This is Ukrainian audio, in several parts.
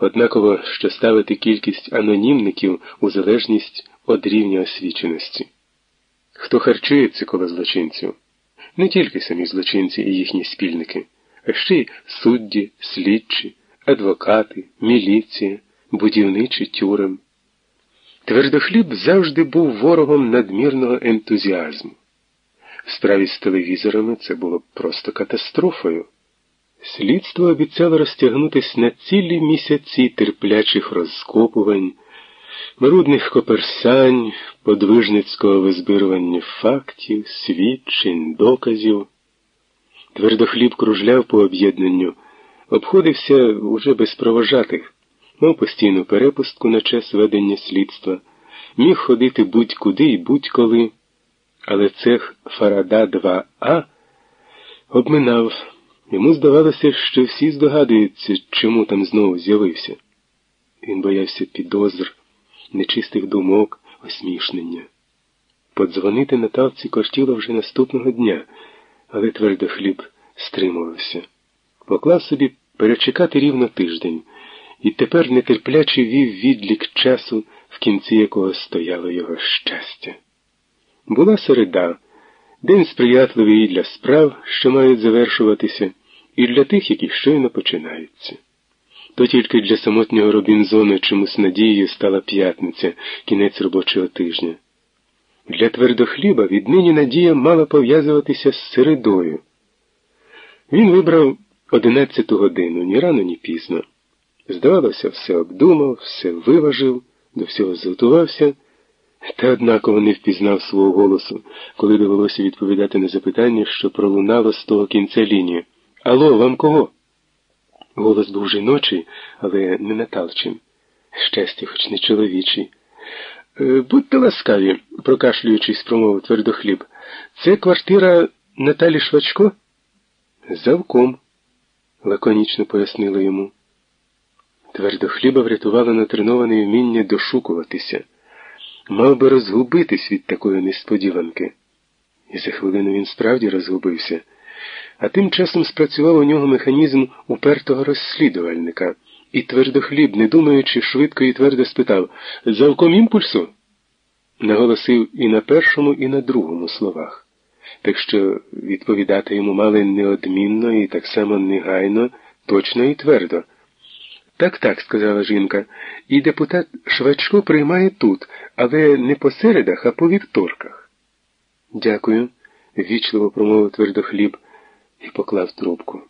однаково що ставити кількість анонімників у залежність від рівня освіченості. Хто харчується коло злочинців? Не тільки самі злочинці і їхні спільники, а ще й судді, слідчі, адвокати, міліція, будівничі тюрем. Твердохліб завжди був ворогом надмірного ентузіазму. В справі з телевізорами це було просто катастрофою. Слідство обіцяло розтягнутись на цілі місяці терплячих розкопувань, марудних коперсань, подвижницького визбирування фактів, свідчень, доказів. Твердохліб кружляв по об'єднанню, обходився уже без провожатих, мав постійну перепустку на час ведення слідства, міг ходити будь-куди і будь-коли, але цех Фарада 2А обминав. Йому здавалося, що всі здогадуються, чому там знову з'явився. Він боявся підозр, нечистих думок, осмішнення. Подзвонити Наталці кортіло вже наступного дня, але твердохліб стримувався. Поклав собі перечекати рівно тиждень, і тепер нетерпляче вів відлік часу, в кінці якого стояло його щастя. Була середа, день сприятливий для справ, що мають завершуватися і для тих, які щойно починаються. То тільки для самотнього Робінзона чомусь надією стала п'ятниця, кінець робочого тижня. Для твердохліба віднині надія мала пов'язуватися з середою. Він вибрав одинадцяту годину, ні рано, ні пізно. Здавалося, все обдумав, все виважив, до всього зготувався, та однаково не впізнав свого голосу, коли довелося відповідати на запитання, що пролунало з того кінця лінії. Алло, вам кого? Голос був жіночий, але не наталчим. Щастя, хоч не чоловічий. «Е, будьте ласкаві, прокашлюючись, промовив твердохліб. Це квартира Наталі Швачко? Завком, лаконічно пояснили йому. Твердохліба врятувало натреноване вміння дошукуватися. Мав би розгубитись від такої несподіванки. І за хвилину він справді розгубився а тим часом спрацював у нього механізм упертого розслідувальника, і твердохліб, не думаючи, швидко і твердо спитав Завком імпульсу? Наголосив і на першому, і на другому словах. Так що відповідати йому мали неодмінно і так само негайно, точно і твердо. Так, так, сказала жінка, і депутат Швачко приймає тут, але не по середах, а по вівторках. Дякую, ввічливо промовив твердохліб і поклав трубку.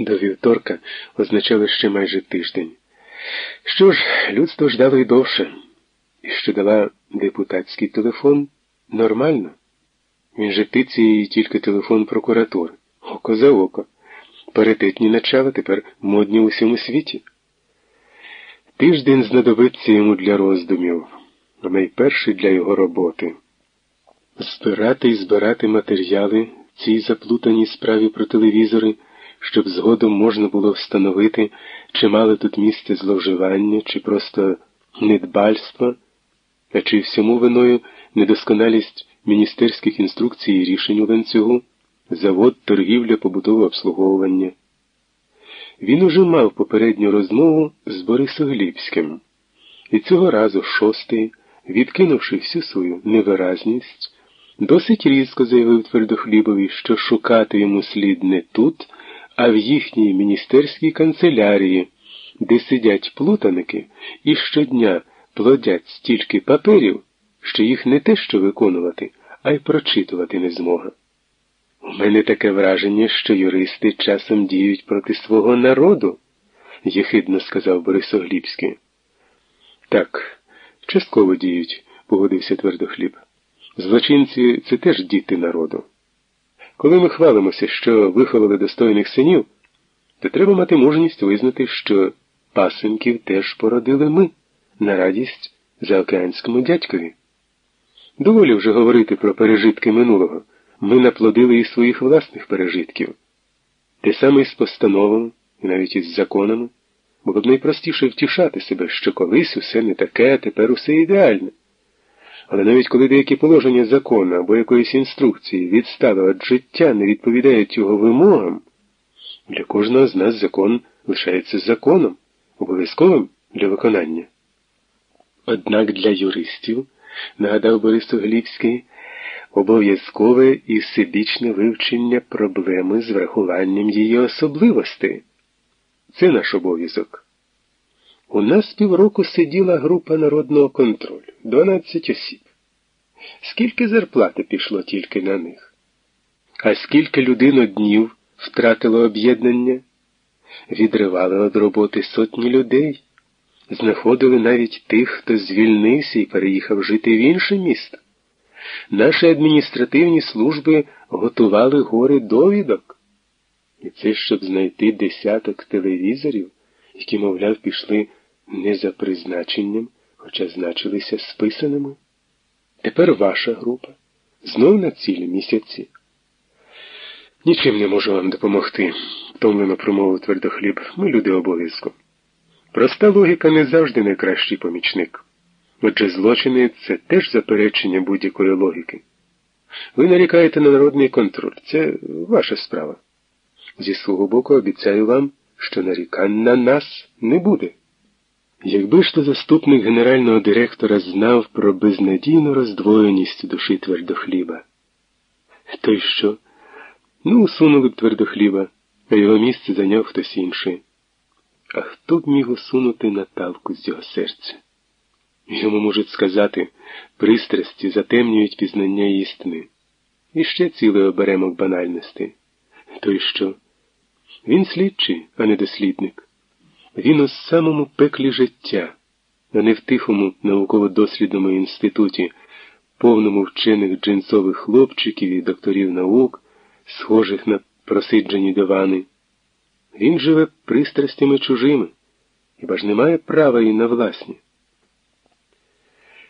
До вівторка означало ще майже тиждень. Що ж, людство ждало й довше, і що дала депутатський телефон нормально. Він же тиці тільки телефон прокуратури. Око за око. Паритетні начала тепер модні у всьому світі. Тиждень знадобиться йому для роздумів, а найперший для його роботи. Збирати і збирати матеріали цій заплутаній справі про телевізори, щоб згодом можна було встановити, чи мали тут місце зловживання, чи просто недбальство, а чи всьому виною недосконалість міністерських інструкцій і рішень у ланцюгу, завод, торгівля, побутове обслуговування. Він уже мав попередню розмову з Борисоглібським, і цього разу шостий, відкинувши всю свою невиразність, Досить різко заявив твердохлібові, що шукати йому слід не тут, а в їхній міністерській канцелярії, де сидять плутаники і щодня плодять стільки паперів, що їх не те що виконувати, а й прочитувати не змога. У мене таке враження, що юристи часом діють проти свого народу, єхидно сказав Борисоглібський. Так, частково діють, погодився твердохліб. Злочинці це теж діти народу. Коли ми хвалимося, що виховали достойних синів, то треба мати мужність визнати, що пасенків теж породили ми на радість заокеанському дядькові. Доволі вже говорити про пережитки минулого. Ми наплодили і своїх власних пережитків. Те саме і з постановами, і навіть із законами. Було б найпростіше втішати себе, що колись усе не таке, а тепер усе ідеальне. Але навіть коли деякі положення закону або якоїсь інструкції відстали від життя не відповідають його вимогам, для кожного з нас закон лишається законом, обов'язковим для виконання. Однак для юристів, нагадав Борис Глівський, обов'язкове і всебічне вивчення проблеми з врахуванням її особливостей. Це наш обов'язок. У нас півроку сиділа група народного контролю 12 осіб. Скільки зарплати пішло тільки на них? А скільки людин днів втратило об'єднання? Відривали від роботи сотні людей, знаходили навіть тих, хто звільнився і переїхав жити в інше місто. Наші адміністративні служби готували гори довідок. І це щоб знайти десяток телевізорів, які, мовляв, пішли не за призначенням, хоча значилися списаними. Тепер ваша група. Знов на цілі місяці. Нічим не можу вам допомогти, втомлено промовив твердохліб. Ми люди обов'язку. Проста логіка не завжди найкращий помічник. Отже, злочини це теж заперечення будь-якої логіки. Ви нарікаєте на народний контроль. Це ваша справа. Зі свого боку обіцяю вам, що нарікань на нас не буде. Якби ж то заступник генерального директора знав про безнадійну роздвоєність душі твердохліба, то й що? Ну, усунули б твердохліба, а його місце зайняв хтось інший. А хто б міг усунути Наталку з його серця? Йому можуть сказати, пристрасті затемнюють пізнання істини. І ще цілий оберемок банальності. То й що? Він слідчий, а не дослідник. Він у самому пеклі життя, а не в тихому науково-дослідному інституті, повному вчених джинсових хлопчиків і докторів наук, схожих на просиджені дивани. Він живе пристрастями чужими, хіба ж не має права і на власні.